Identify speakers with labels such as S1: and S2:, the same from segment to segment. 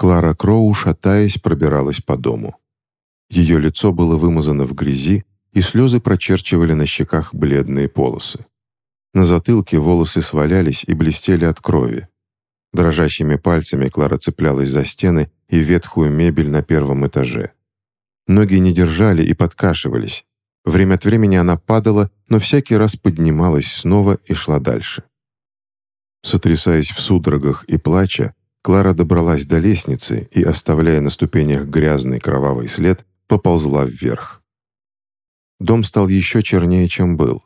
S1: Клара Кроу, шатаясь, пробиралась по дому. Ее лицо было вымазано в грязи, и слезы прочерчивали на щеках бледные полосы. На затылке волосы свалялись и блестели от крови. Дрожащими пальцами Клара цеплялась за стены и ветхую мебель на первом этаже. Ноги не держали и подкашивались. Время от времени она падала, но всякий раз поднималась снова и шла дальше. Сотрясаясь в судорогах и плача, Клара добралась до лестницы и, оставляя на ступенях грязный кровавый след, поползла вверх. Дом стал еще чернее, чем был.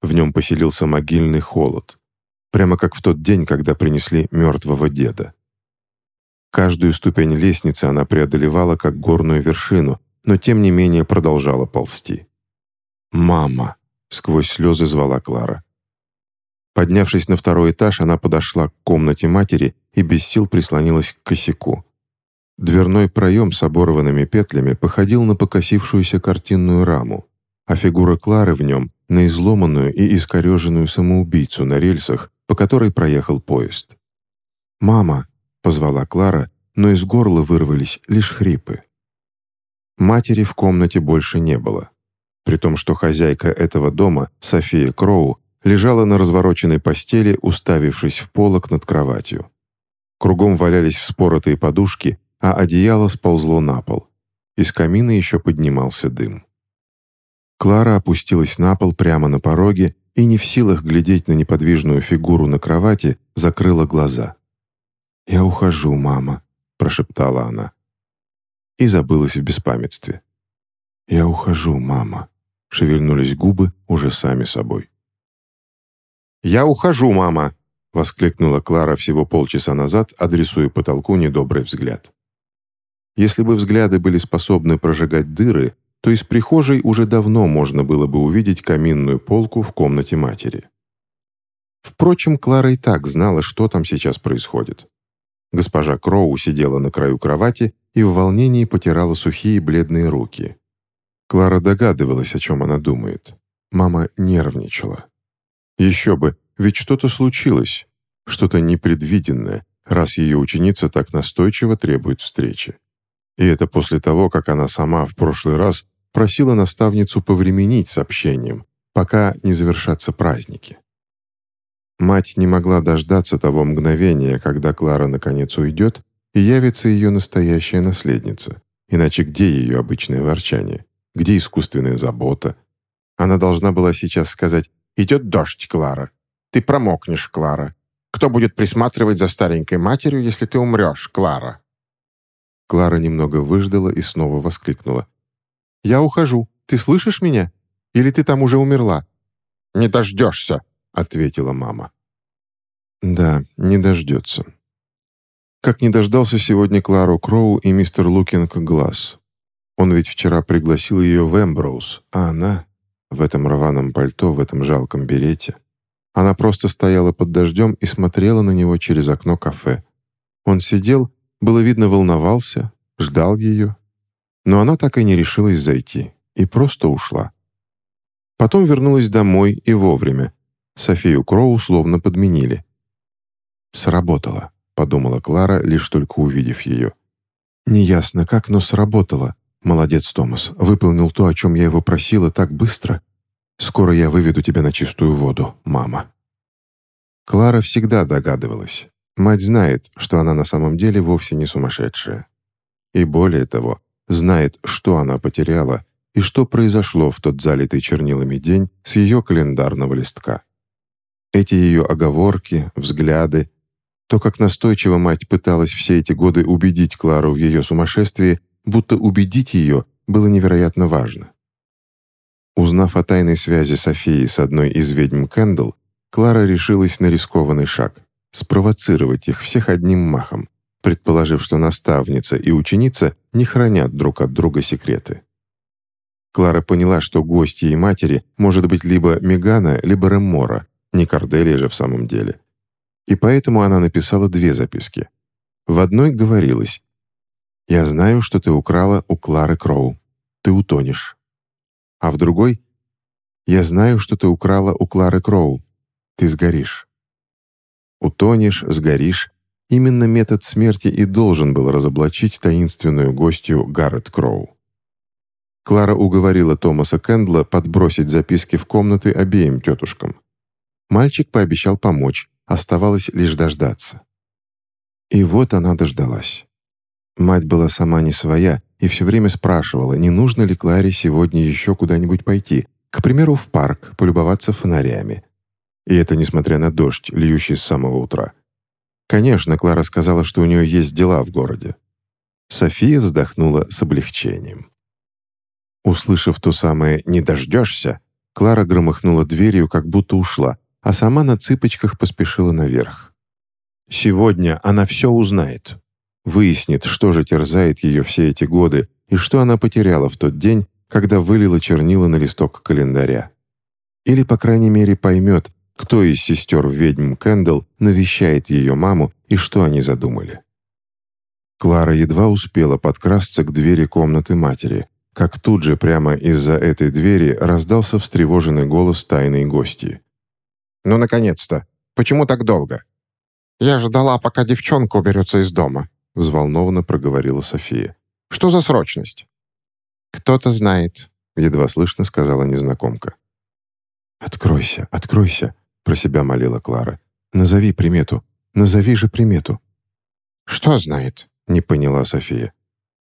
S1: В нем поселился могильный холод. Прямо как в тот день, когда принесли мертвого деда. Каждую ступень лестницы она преодолевала как горную вершину, но тем не менее продолжала ползти. «Мама!» — сквозь слезы звала Клара. Поднявшись на второй этаж, она подошла к комнате матери и без сил прислонилась к косяку. Дверной проем с оборванными петлями походил на покосившуюся картинную раму, а фигура Клары в нем — на изломанную и искореженную самоубийцу на рельсах, по которой проехал поезд. «Мама!» — позвала Клара, но из горла вырвались лишь хрипы. Матери в комнате больше не было, при том, что хозяйка этого дома, София Кроу, лежала на развороченной постели, уставившись в полок над кроватью. Кругом валялись вспоротые подушки, а одеяло сползло на пол. Из камина еще поднимался дым. Клара опустилась на пол прямо на пороге и, не в силах глядеть на неподвижную фигуру на кровати, закрыла глаза. «Я ухожу, мама», — прошептала она и забылась в беспамятстве. «Я ухожу, мама», — шевельнулись губы уже сами собой.
S2: «Я ухожу, мама!» — воскликнула Клара всего полчаса назад, адресуя потолку недобрый взгляд. Если бы взгляды были способны прожигать дыры, то из прихожей уже давно можно было бы увидеть каминную полку в комнате матери. Впрочем, Клара и так знала, что там сейчас происходит. Госпожа Кроу сидела на краю кровати и в волнении потирала сухие бледные руки. Клара догадывалась, о чем она думает. Мама нервничала. Еще бы, ведь что-то случилось, что-то непредвиденное, раз ее ученица так настойчиво требует встречи. И это после того, как она сама в прошлый раз просила наставницу повременить с общением, пока не завершатся праздники. Мать не могла дождаться того мгновения, когда Клара наконец уйдет, и явится ее настоящая наследница. Иначе где ее обычное ворчание? Где искусственная забота? Она должна была сейчас сказать «Идет дождь, Клара. Ты промокнешь, Клара. Кто будет присматривать за старенькой матерью, если ты умрешь, Клара?» Клара немного выждала и снова воскликнула. «Я ухожу. Ты слышишь меня? Или ты там уже умерла?» «Не дождешься», — ответила мама. «Да, не дождется». Как не дождался сегодня Клару Кроу и мистер Лукинг Глаз. Он ведь вчера пригласил ее в Эмброуз, а она в этом рваном пальто, в этом жалком берете. Она просто стояла под дождем и смотрела на него через окно кафе. Он сидел, было видно, волновался, ждал ее. Но она так и не решилась зайти и просто ушла. Потом вернулась домой и вовремя. Софию Кроу словно подменили. «Сработало», — подумала Клара, лишь только увидев ее. «Неясно как, но сработало. Молодец, Томас. Выполнил то, о чем я его просила, так быстро. Скоро я выведу тебя на чистую воду, мама». Клара всегда догадывалась. Мать знает, что она на самом деле вовсе не сумасшедшая. И более того, знает, что она потеряла и что произошло в тот залитый чернилами день с ее календарного листка. Эти ее оговорки, взгляды, то, как настойчиво мать пыталась все эти годы убедить Клару в ее сумасшествии, будто убедить ее было невероятно важно. Узнав о тайной связи Софии с одной из ведьм Кэндл, Клара решилась на рискованный шаг — спровоцировать их всех одним махом, предположив, что наставница и ученица не хранят друг от друга секреты. Клара поняла, что гостьей матери может быть либо Мегана, либо Реммора, не Корделия же в самом деле. И поэтому она написала две записки. В одной говорилось «Я знаю, что ты украла у Клары Кроу. Ты утонешь». А в другой «Я знаю, что ты украла у Клары Кроу. Ты сгоришь». Утонешь, сгоришь.
S1: именно метод смерти и должен был разоблачить таинственную гостью Гаррет Кроу. Клара уговорила Томаса Кэндла подбросить записки в комнаты обеим тетушкам. Мальчик пообещал помочь, оставалось лишь дождаться. И вот она дождалась. Мать была сама не своя и все время спрашивала, не нужно ли Кларе сегодня еще куда-нибудь пойти, к примеру, в парк, полюбоваться фонарями. И это несмотря на дождь, льющий с самого утра. Конечно, Клара сказала, что у нее есть дела в городе. София вздохнула с облегчением. Услышав то самое «не дождешься», Клара громыхнула дверью, как будто ушла, а сама на цыпочках поспешила наверх. Сегодня она все узнает. Выяснит, что же терзает ее все эти годы и что она потеряла в тот день, когда вылила чернила на листок календаря. Или, по крайней мере, поймет, кто из сестер ведьм Кэндалл навещает ее маму и что они задумали. Клара едва успела подкрасться к двери комнаты матери, как тут же прямо из-за этой двери раздался встревоженный голос тайной гости.
S2: «Ну, наконец-то! Почему так долго?» «Я ждала, пока девчонка уберется из дома», — взволнованно проговорила София. «Что за срочность?»
S1: «Кто-то знает», — едва слышно сказала незнакомка. «Откройся, откройся», — про себя молила Клара. «Назови примету. Назови же примету».
S2: «Что знает?» — не поняла София.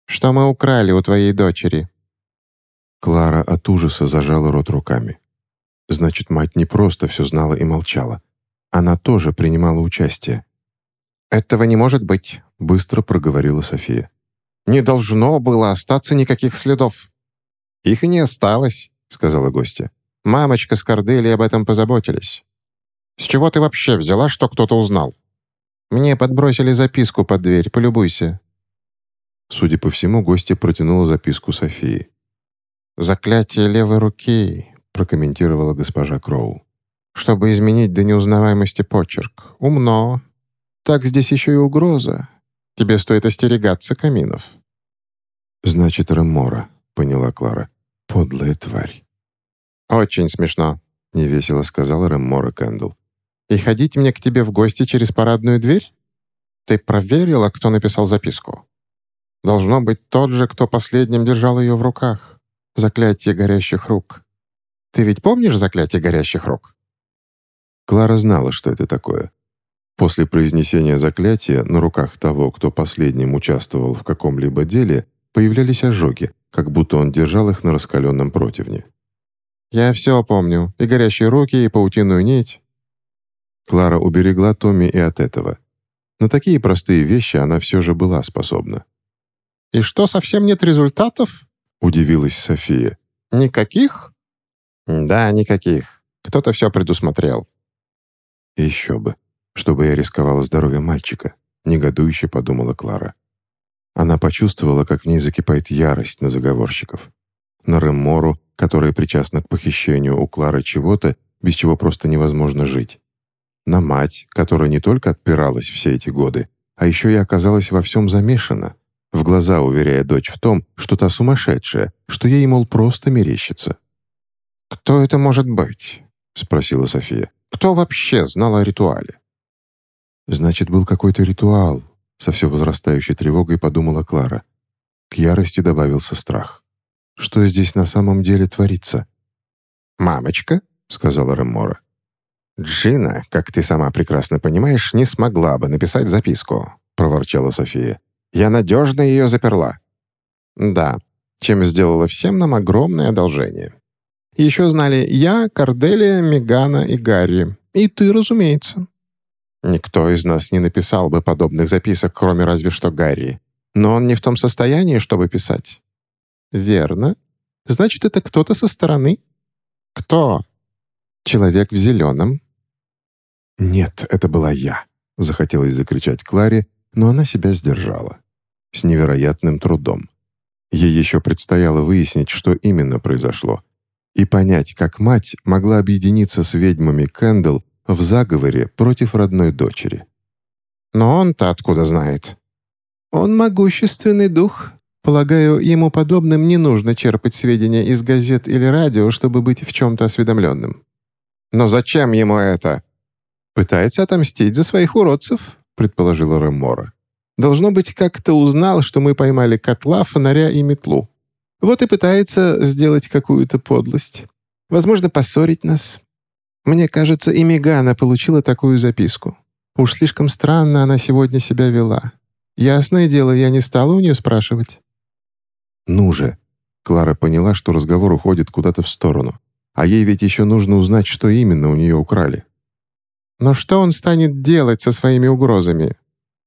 S3: «Что мы украли у твоей дочери?»
S1: Клара от ужаса зажала рот руками. Значит, мать не просто все знала и молчала. Она тоже принимала участие.
S2: «Этого не может быть», — быстро проговорила София. «Не должно было остаться никаких следов».
S3: «Их и не осталось», — сказала гостья. «Мамочка с Кордели об этом позаботились».
S2: «С чего ты вообще взяла, что кто-то узнал?»
S3: «Мне подбросили записку под дверь, полюбуйся».
S1: Судя по всему, гостья протянула записку Софии.
S3: «Заклятие левой руки», — прокомментировала госпожа Кроу. «Чтобы изменить до неузнаваемости почерк. Умно. Так здесь еще и угроза. Тебе стоит остерегаться каминов».
S1: «Значит, Ремора», — поняла Клара. «Подлая тварь».
S3: «Очень смешно», —
S1: невесело сказала Ремора Кэндл.
S3: «И ходить мне к тебе в гости через парадную дверь? Ты проверила, кто написал записку? Должно быть тот же, кто последним держал ее в руках. Заклятие горящих рук. Ты ведь помнишь заклятие горящих рук?»
S1: Клара знала, что это такое. После произнесения заклятия на руках того, кто последним участвовал в каком-либо деле, появлялись ожоги, как будто он держал их на раскаленном противне.
S3: «Я все помню. И горящие руки, и паутиную нить».
S1: Клара уберегла Томми и от этого. На такие простые вещи она все же была способна.
S3: «И что, совсем нет результатов?»
S1: — удивилась София.
S3: «Никаких?» «Да, никаких. Кто-то все предусмотрел».
S1: «Еще бы. Чтобы я рисковала здоровьем мальчика», — негодующе подумала Клара. Она почувствовала, как в ней закипает ярость на заговорщиков. На Реммору, которая причастна к похищению у Клары чего-то, без чего просто невозможно жить. На мать, которая не только отпиралась все эти годы, а еще и оказалась во всем замешана — в глаза уверяя дочь в том, что та сумасшедшая, что ей, мол, просто мерещится.
S2: «Кто это может быть?» — спросила София. «Кто вообще знал о ритуале?»
S1: «Значит, был какой-то ритуал», — со все возрастающей тревогой подумала Клара. К ярости добавился страх. «Что здесь на самом деле творится?»
S2: «Мамочка», — сказала Реммора. «Джина, как ты сама прекрасно понимаешь, не смогла бы написать записку», — проворчала София. Я надежно ее заперла. Да, чем сделала всем нам огромное одолжение. Еще знали я, Корделия, Мегана и Гарри. И ты, разумеется. Никто из нас не написал бы подобных записок, кроме разве что Гарри. Но он не в том состоянии, чтобы писать.
S3: Верно. Значит, это кто-то со стороны?
S2: Кто?
S3: Человек в зеленом.
S1: «Нет, это была я», — захотелось закричать Кларе, но она себя сдержала с невероятным трудом. Ей еще предстояло выяснить, что именно произошло, и понять, как мать могла объединиться с ведьмами Кэндл в заговоре против родной дочери.
S2: «Но он-то откуда знает?»
S3: «Он могущественный дух. Полагаю, ему подобным не нужно черпать сведения из газет или радио, чтобы быть в чем-то осведомленным».
S2: «Но зачем ему это?»
S3: «Пытается отомстить за своих уродцев. — предположила Ремора. «Должно быть, как-то узнал, что мы поймали котла, фонаря и метлу. Вот и пытается сделать какую-то подлость. Возможно, поссорить нас. Мне кажется, и Мегана получила такую записку. Уж слишком странно она сегодня себя вела. Ясное дело, я не стала у нее спрашивать».
S1: «Ну же!» Клара поняла, что разговор уходит куда-то в сторону. А ей ведь еще нужно узнать, что именно у нее украли.
S3: «Но что он станет делать со своими угрозами?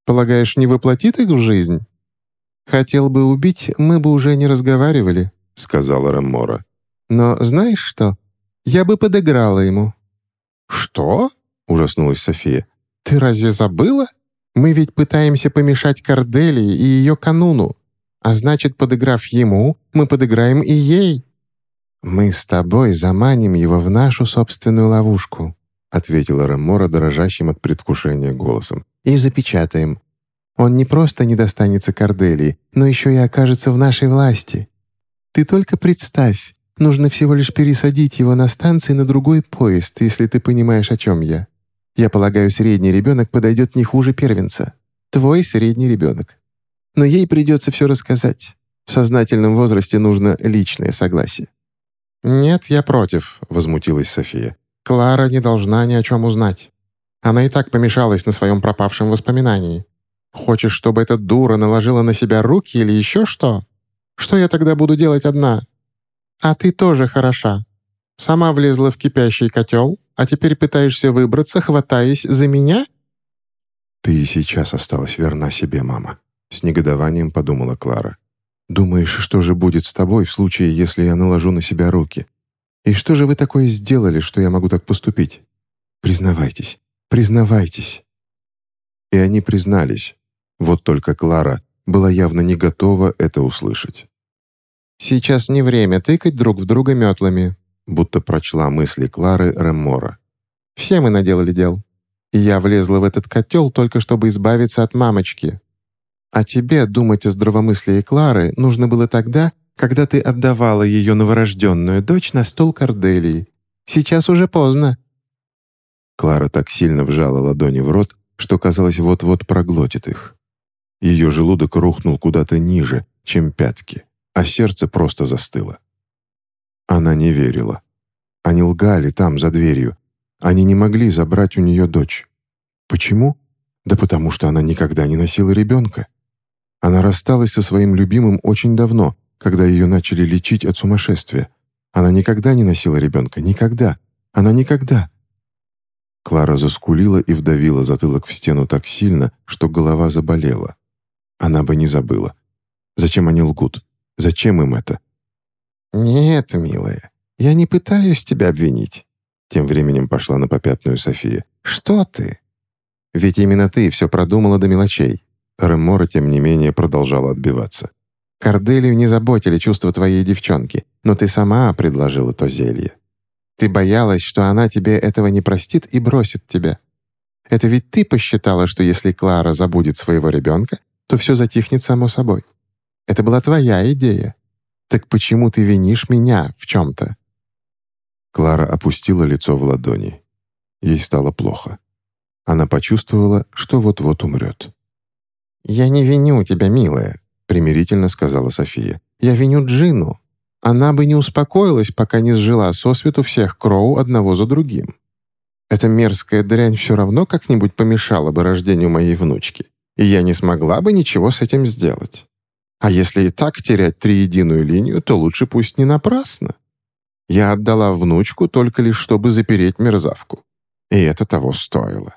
S3: Полагаешь, не воплотит их в жизнь?» «Хотел бы убить, мы бы уже не разговаривали», — сказала Реммора. «Но знаешь что? Я бы подыграла ему».
S1: «Что?» — ужаснулась София.
S3: «Ты разве забыла? Мы ведь пытаемся помешать Корделии и ее кануну. А значит, подыграв ему, мы подыграем и ей». «Мы с тобой заманим его в нашу собственную ловушку», ответила Ремора дрожащим от предвкушения голосом. «И запечатаем. Он не просто не достанется Корделии, но еще и окажется в нашей власти. Ты только представь, нужно всего лишь пересадить его на станции на другой поезд, если ты понимаешь, о чем я. Я полагаю, средний ребенок подойдет не хуже первенца. Твой средний ребенок но ей придется все рассказать. В сознательном возрасте нужно личное согласие». «Нет, я против», — возмутилась София. «Клара не должна ни о чем узнать. Она и так помешалась на своем пропавшем воспоминании. Хочешь, чтобы эта дура наложила на себя руки или еще что? Что я тогда буду делать одна? А ты тоже хороша. Сама влезла в кипящий котел, а теперь пытаешься выбраться, хватаясь за меня?»
S1: «Ты и сейчас осталась верна себе, мама», с негодованием подумала Клара. «Думаешь, что же будет с тобой в случае, если я наложу на себя руки? И что же вы такое сделали, что я могу так поступить? Признавайтесь, признавайтесь». И они признались. Вот только Клара была явно не готова это услышать.
S3: «Сейчас не время тыкать друг в друга метлами», будто прочла мысли Клары Реммора. «Все мы наделали дел. И я влезла в этот котел только чтобы избавиться от мамочки. А тебе думать о здравомыслии Клары нужно было тогда, когда ты отдавала ее новорожденную дочь на стол Корделии. Сейчас уже поздно».
S1: Клара так сильно вжала ладони в рот, что, казалось, вот-вот проглотит их. Ее желудок рухнул куда-то ниже, чем пятки, а сердце просто застыло. Она не верила. Они лгали там, за дверью. Они не могли забрать у нее дочь. Почему? Да потому что она никогда не носила ребенка. Она рассталась со своим любимым очень давно, когда ее начали лечить от сумасшествия. Она никогда не носила ребенка, никогда. Она никогда. Клара заскулила и вдавила затылок в стену так сильно, что голова заболела. Она бы не забыла. Зачем они лгут? Зачем им это?
S3: «Нет, милая, я не пытаюсь тебя обвинить», — тем временем пошла на попятную София. «Что ты? Ведь именно ты все продумала до мелочей.
S1: Ремора, тем не менее, продолжала отбиваться.
S3: «Корделию не заботили чувства твоей девчонки, но ты сама предложила то зелье. Ты боялась, что она тебе этого не простит и бросит тебя. Это ведь ты посчитала, что если Клара забудет своего ребенка, то все затихнет само собой. Это была твоя идея. Так почему ты винишь меня в чем-то?»
S1: Клара опустила лицо в ладони. Ей стало плохо. Она почувствовала, что вот-вот умрет.
S3: «Я не виню тебя, милая», — примирительно сказала София. «Я виню Джину. Она бы не успокоилась, пока не сжила сосвету всех Кроу одного за другим. Эта мерзкая дрянь все равно как-нибудь помешала бы рождению моей внучки, и я не смогла бы ничего с этим сделать. А если и так терять триединую линию, то лучше пусть не напрасно. Я отдала внучку только лишь, чтобы запереть мерзавку. И это того стоило».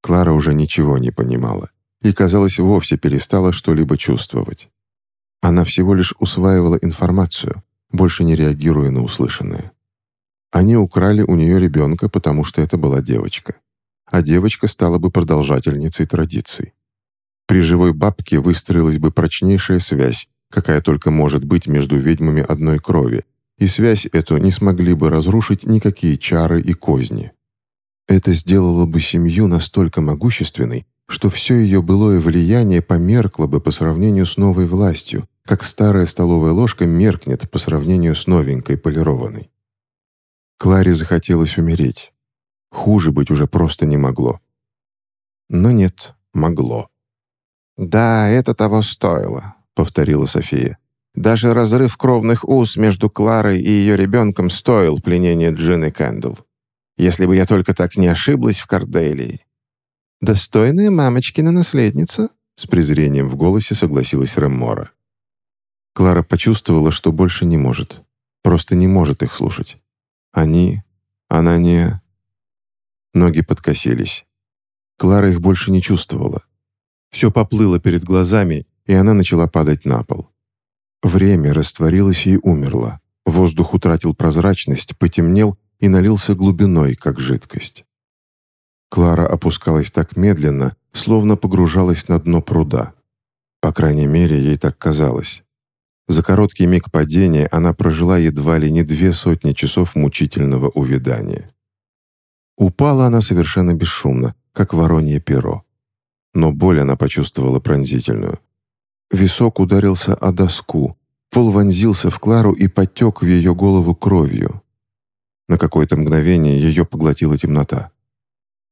S1: Клара уже ничего не понимала и, казалось, вовсе перестала что-либо чувствовать. Она всего лишь усваивала информацию, больше не реагируя на услышанное. Они украли у нее ребенка, потому что это была девочка. А девочка стала бы продолжательницей традиций. При живой бабке выстроилась бы прочнейшая связь, какая только может быть между ведьмами одной крови, и связь эту не смогли бы разрушить никакие чары и козни. Это сделало бы семью настолько могущественной, что все ее былое влияние померкло бы по сравнению с новой властью, как старая столовая ложка меркнет по сравнению с новенькой полированной. Кларе захотелось умереть. Хуже быть уже просто не могло. Но нет, могло.
S3: «Да, это того стоило», — повторила София. «Даже разрыв кровных уз между Кларой и ее ребенком стоил пленения Джины Кэндл. Если бы я только так не ошиблась в Корделии». «Достойная мамочкина наследница», — с презрением в голосе согласилась Реммора.
S1: Клара почувствовала, что больше не может. Просто не может их слушать. Они... Она не... Ноги подкосились. Клара их больше не чувствовала. Все поплыло перед глазами, и она начала падать на пол. Время растворилось и умерло. Воздух утратил прозрачность, потемнел и налился глубиной, как жидкость. Клара опускалась так медленно, словно погружалась на дно пруда. По крайней мере, ей так казалось. За короткий миг падения она прожила едва ли не две сотни часов мучительного увядания. Упала она совершенно бесшумно, как воронье перо но боль она почувствовала пронзительную. Висок ударился о доску, пол вонзился в Клару и потек в ее голову кровью. На какое-то мгновение ее поглотила темнота.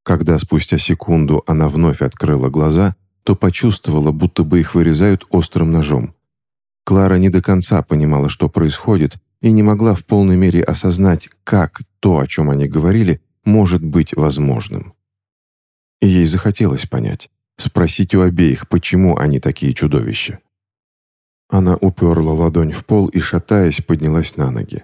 S1: Когда спустя секунду она вновь открыла глаза, то почувствовала, будто бы их вырезают острым ножом. Клара не до конца понимала, что происходит, и не могла в полной мере осознать, как то, о чем они говорили, может быть возможным. И ей захотелось понять. Спросить у обеих, почему они такие чудовища. Она уперла ладонь в пол и, шатаясь, поднялась на ноги.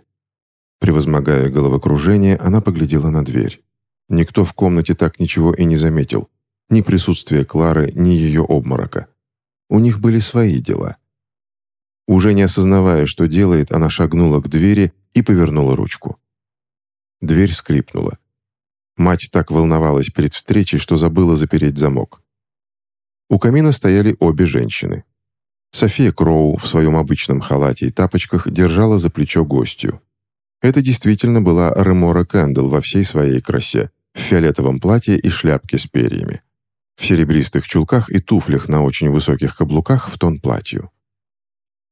S1: Превозмогая головокружение, она поглядела на дверь. Никто в комнате так ничего и не заметил. Ни присутствия Клары, ни ее обморока. У них были свои дела. Уже не осознавая, что делает, она шагнула к двери и повернула ручку. Дверь скрипнула. Мать так волновалась перед встречей, что забыла запереть замок. У камина стояли обе женщины. София Кроу в своем обычном халате и тапочках держала за плечо гостью. Это действительно была Ремора Кэндл во всей своей красе, в фиолетовом платье и шляпке с перьями, в серебристых чулках и туфлях на очень высоких каблуках в тон платью.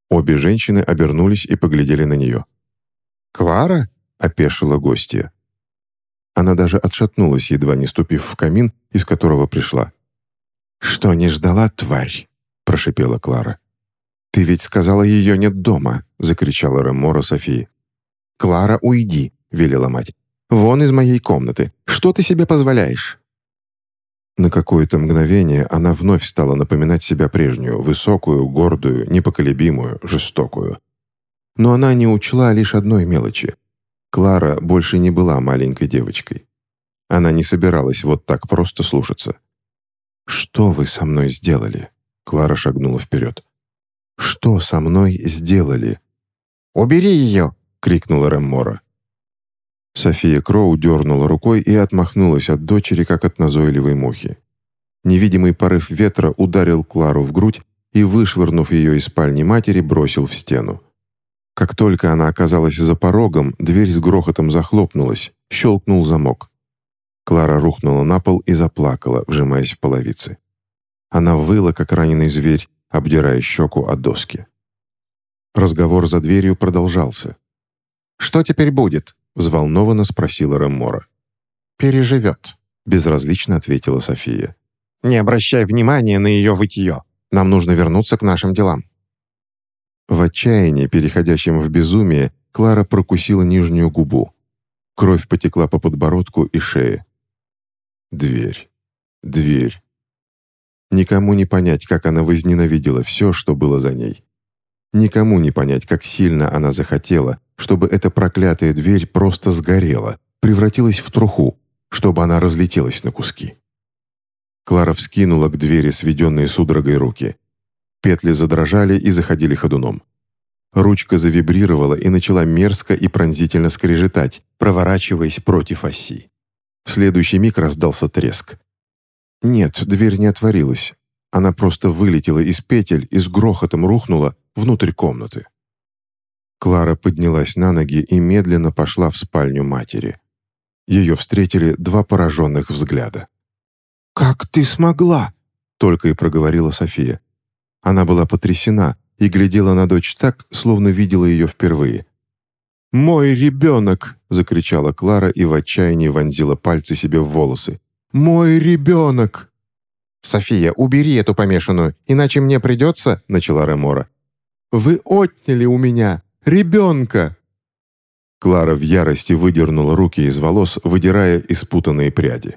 S1: Обе женщины обернулись и поглядели на нее.
S3: «Клара?»
S1: — опешила гостья. Она даже отшатнулась, едва не ступив в камин, из которого пришла.
S3: «Что не ждала, тварь?» — прошипела Клара.
S1: «Ты ведь сказала, ее нет дома!» — закричала Ремора Софии.
S3: «Клара, уйди!» — велела мать. «Вон из моей комнаты! Что ты себе позволяешь?»
S1: На какое-то мгновение она вновь стала напоминать себя прежнюю, высокую, гордую, непоколебимую, жестокую. Но она не учла лишь одной мелочи. Клара больше не была маленькой девочкой. Она не собиралась вот так просто слушаться. «Что вы со мной сделали?» Клара шагнула вперед. «Что со мной сделали?»
S3: «Убери ее!» — крикнула Реммора.
S1: София Кроу дернула рукой и отмахнулась от дочери, как от назойливой мухи. Невидимый порыв ветра ударил Клару в грудь и, вышвырнув ее из спальни матери, бросил в стену. Как только она оказалась за порогом, дверь с грохотом захлопнулась, щелкнул замок. Клара рухнула на пол и заплакала, вжимаясь в половицы. Она выла, как раненый зверь, обдирая щеку от доски. Разговор за дверью продолжался.
S3: «Что теперь будет?» — взволнованно спросила Реммора.
S1: «Переживет», — безразлично ответила София.
S3: «Не обращай внимания на ее вытье. Нам нужно вернуться к нашим делам».
S1: В отчаянии, переходящем в безумие, Клара прокусила нижнюю губу. Кровь потекла по подбородку и шее. Дверь. Дверь. Никому не понять, как она возненавидела все, что было за ней. Никому не понять, как сильно она захотела, чтобы эта проклятая дверь просто сгорела, превратилась в труху, чтобы она разлетелась на куски. Клара вскинула к двери сведенные судорогой руки. Петли задрожали и заходили ходуном. Ручка завибрировала и начала мерзко и пронзительно скрежетать, проворачиваясь против оси. В следующий миг раздался треск. Нет, дверь не отворилась. Она просто вылетела из петель и с грохотом рухнула внутрь комнаты. Клара поднялась на ноги и медленно пошла в спальню матери. Ее встретили два пораженных взгляда.
S3: «Как ты смогла?»
S1: — только и проговорила София. Она была потрясена и глядела на дочь так, словно видела ее впервые. «Мой ребенок!» — закричала Клара и в отчаянии вонзила пальцы себе в волосы. «Мой ребенок!»
S3: «София, убери эту помешанную, иначе мне придется...» — начала Ремора. «Вы отняли у меня ребенка!»
S1: Клара в ярости выдернула руки из волос, выдирая испутанные пряди.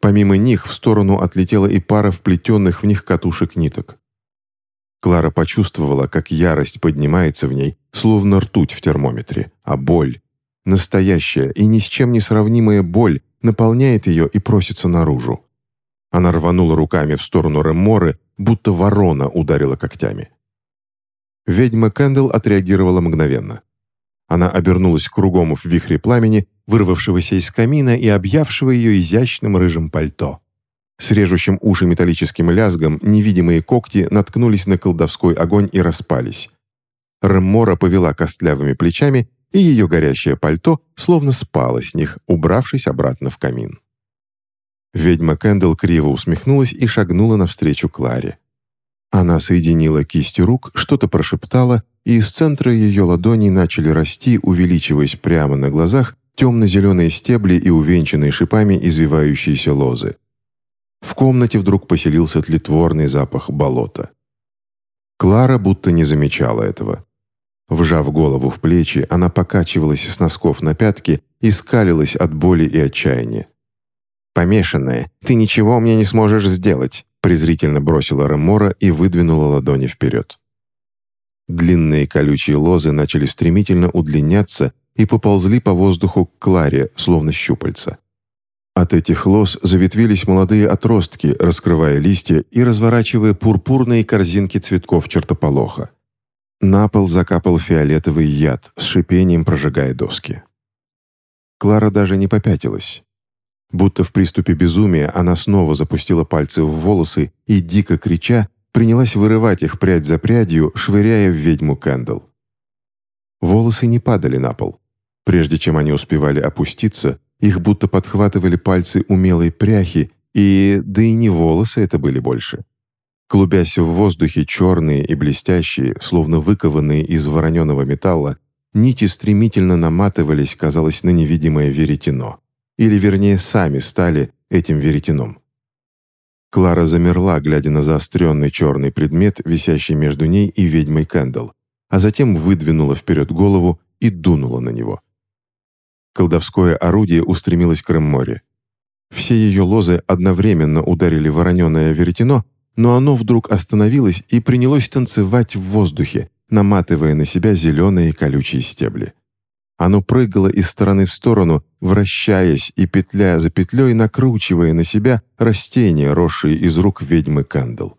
S1: Помимо них в сторону отлетела и пара вплетенных в них катушек ниток. Клара почувствовала, как ярость поднимается в ней, словно ртуть в термометре, а боль, настоящая и ни с чем не сравнимая боль, наполняет ее и просится наружу. Она рванула руками в сторону Ремморы, будто ворона ударила когтями. Ведьма Кэндл отреагировала мгновенно. Она обернулась кругом в вихре пламени, вырвавшегося из камина и объявшего ее изящным рыжим пальто. С режущим уши металлическим лязгом невидимые когти наткнулись на колдовской огонь и распались. Реммора повела костлявыми плечами, и ее горящее пальто словно спало с них, убравшись обратно в камин. Ведьма Кэндл криво усмехнулась и шагнула навстречу Кларе. Она соединила кисти рук, что-то прошептала, и из центра ее ладоней начали расти, увеличиваясь прямо на глазах, темно-зеленые стебли и увенчанные шипами извивающиеся лозы. В комнате вдруг поселился тлетворный запах болота. Клара будто не замечала этого. Вжав голову в плечи, она покачивалась с носков на пятки и скалилась от боли и отчаяния.
S3: «Помешанная, ты ничего мне не сможешь сделать презрительно бросила Ремора и выдвинула ладони вперед.
S1: Длинные колючие лозы начали стремительно удлиняться и поползли по воздуху к Кларе, словно щупальца. От этих лоз заветвились молодые отростки, раскрывая листья и разворачивая пурпурные корзинки цветков чертополоха. На пол закапал фиолетовый яд, с шипением прожигая доски. Клара даже не попятилась. Будто в приступе безумия она снова запустила пальцы в волосы и, дико крича, принялась вырывать их прядь за прядью, швыряя в ведьму Кэндл. Волосы не падали на пол. Прежде чем они успевали опуститься, их будто подхватывали пальцы умелой пряхи, и, да и не волосы это были больше. Клубясь в воздухе черные и блестящие, словно выкованные из вороненого металла, нити стремительно наматывались, казалось, на невидимое веретено или вернее сами стали этим веретеном. Клара замерла, глядя на заостренный черный предмет, висящий между ней и ведьмой Кэндл, а затем выдвинула вперед голову и дунула на него. Колдовское орудие устремилось к Ремморе. Все ее лозы одновременно ударили вороненое веретено, но оно вдруг остановилось и принялось танцевать в воздухе, наматывая на себя зеленые колючие стебли. Оно прыгало из стороны в сторону, вращаясь и петля за петлей накручивая на себя растения, росшие из рук ведьмы Кэндл.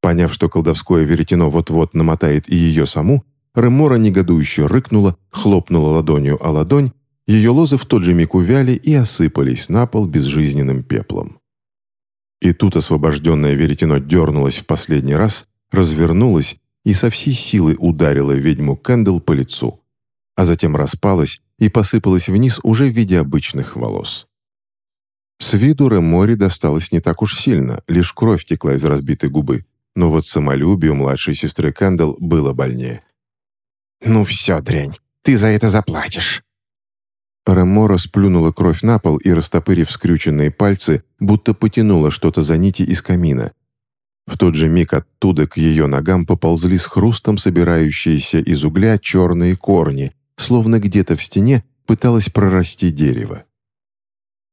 S1: Поняв, что колдовское веретено вот-вот намотает и ее саму, Ремора негодующе рыкнула, хлопнула ладонью о ладонь, ее лозы в тот же миг увяли и осыпались на пол безжизненным пеплом. И тут освобожденное веретено дернулось в последний раз, развернулось и со всей силы ударило ведьму Кэндл по лицу а затем распалась и посыпалась вниз уже в виде обычных волос. С виду Ремори досталось не так уж сильно, лишь кровь текла из разбитой губы, но вот самолюбию младшей сестры Кэндалл было больнее.
S3: «Ну все, дрянь, ты за это заплатишь!»
S1: Ремора сплюнула кровь на пол и, растопырив скрюченные пальцы, будто потянула что-то за нити из камина. В тот же миг оттуда к ее ногам поползли с хрустом собирающиеся из угля черные корни, словно где-то в стене пыталась прорасти дерево.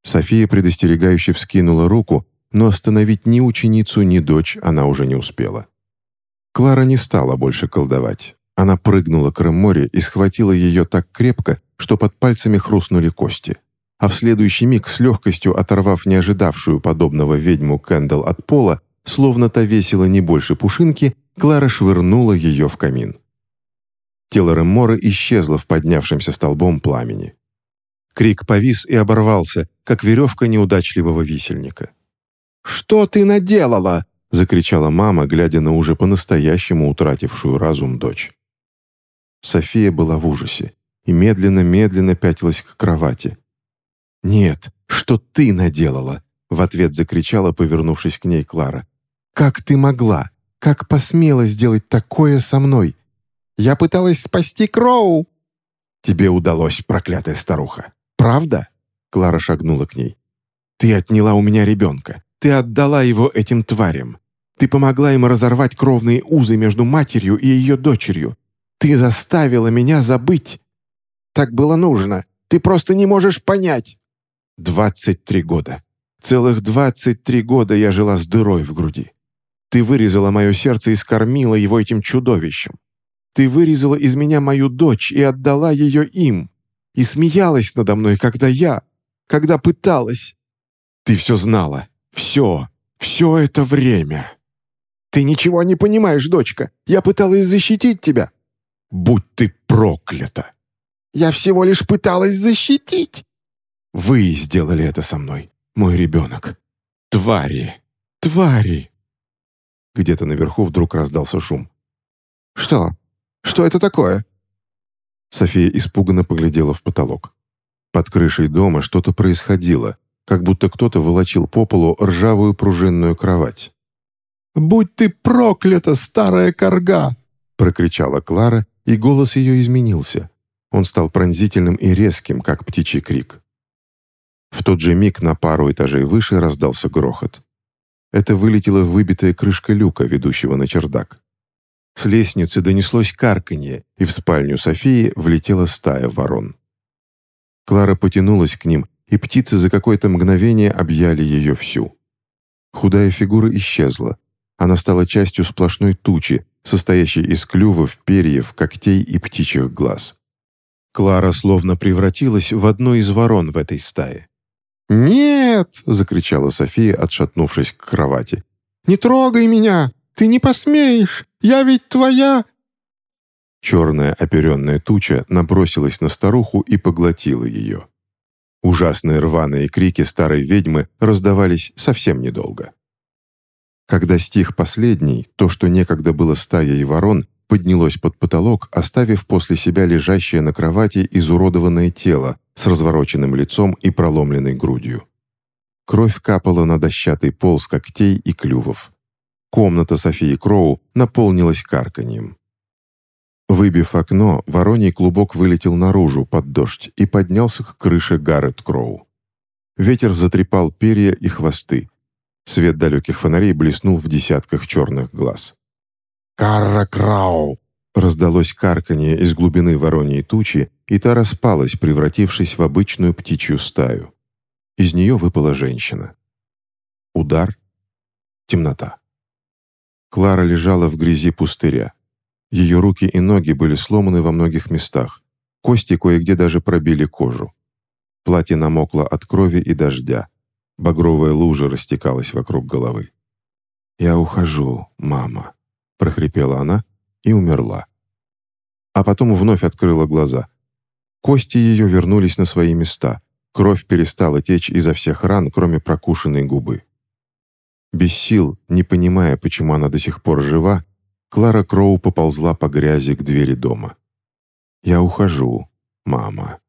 S1: София предостерегающе вскинула руку, но остановить ни ученицу, ни дочь она уже не успела. Клара не стала больше колдовать. Она прыгнула к Реморе и схватила ее так крепко, что под пальцами хрустнули кости. А в следующий миг, с легкостью оторвав неожидавшую подобного ведьму Кэндалл от пола, словно та весила не больше пушинки, Клара швырнула ее в камин. Тело Реммора исчезло в поднявшемся столбом пламени. Крик повис и оборвался, как веревка неудачливого висельника.
S3: «Что ты наделала?»
S1: — закричала мама, глядя на уже по-настоящему утратившую разум дочь. София была в ужасе и медленно-медленно пятилась к кровати. «Нет, что ты наделала?» — в ответ закричала, повернувшись к ней Клара. «Как ты могла? Как посмела сделать такое со мной? Я пыталась спасти Кроу!» «Тебе удалось, проклятая старуха. Правда?» Клара шагнула к ней. «Ты отняла у меня ребенка. Ты отдала его этим тварям. Ты помогла им разорвать кровные узы между матерью и ее дочерью. Ты заставила меня забыть. Так было нужно. Ты просто не можешь понять. Двадцать три года. Целых двадцать три года я жила с дырой в груди. Ты вырезала мое сердце и скормила его этим чудовищем. Ты вырезала из меня мою дочь и отдала ее им. И смеялась надо мной, когда я... Когда пыталась. Ты все знала. Все. Все это время. Ты ничего не понимаешь, дочка. Я пыталась защитить тебя. Будь ты проклята. Я всего лишь пыталась защитить. Вы сделали это со мной, мой ребенок. Твари. Твари. Где-то наверху вдруг раздался шум. «Что? Что это такое?» София испуганно поглядела в потолок. Под крышей дома что-то происходило, как будто кто-то волочил по полу ржавую пружинную кровать. «Будь ты проклята, старая корга!» — прокричала Клара, и голос ее изменился. Он стал пронзительным и резким, как птичий крик. В тот же миг на пару этажей выше раздался грохот. Это вылетела выбитая крышка люка, ведущего на чердак. С лестницы донеслось карканье, и в спальню Софии влетела стая ворон. Клара потянулась к ним, и птицы за какое-то мгновение объяли ее всю. Худая фигура исчезла. Она стала частью сплошной тучи, состоящей из клювов, перьев, когтей и птичьих глаз. Клара словно превратилась в одну из ворон в этой стае.
S3: «Нет!» — закричала София, отшатнувшись к кровати. «Не трогай меня! Ты не посмеешь! Я ведь твоя...»
S1: Черная оперенная туча набросилась на старуху и поглотила ее. Ужасные рваные крики старой ведьмы раздавались совсем недолго. Когда стих последний, то, что некогда было стаей ворон, поднялось под потолок, оставив после себя лежащее на кровати изуродованное тело с развороченным лицом и проломленной грудью. Кровь капала на дощатый пол с когтей и клювов. Комната Софии Кроу наполнилась карканьем. Выбив окно, вороний клубок вылетел наружу под дождь и поднялся к крыше Гаррет Кроу. Ветер затрепал перья и хвосты. Свет далеких фонарей блеснул в десятках черных глаз.
S3: «Карра Крау!»
S1: Раздалось карканье из глубины вороньей тучи, и та распалась, превратившись в обычную птичью стаю. Из нее выпала женщина. Удар. Темнота. Клара лежала в грязи пустыря. Ее руки и ноги были сломаны во многих местах. Кости кое-где даже пробили кожу. Платье намокло от крови и дождя. Багровая лужа растекалась вокруг головы. «Я ухожу, мама», — прохрипела она и умерла. А потом вновь открыла глаза. Кости ее вернулись на свои места. Кровь перестала течь изо всех ран, кроме прокушенной губы. Без сил, не понимая, почему она до сих пор жива, Клара Кроу поползла по грязи к двери дома. «Я ухожу, мама».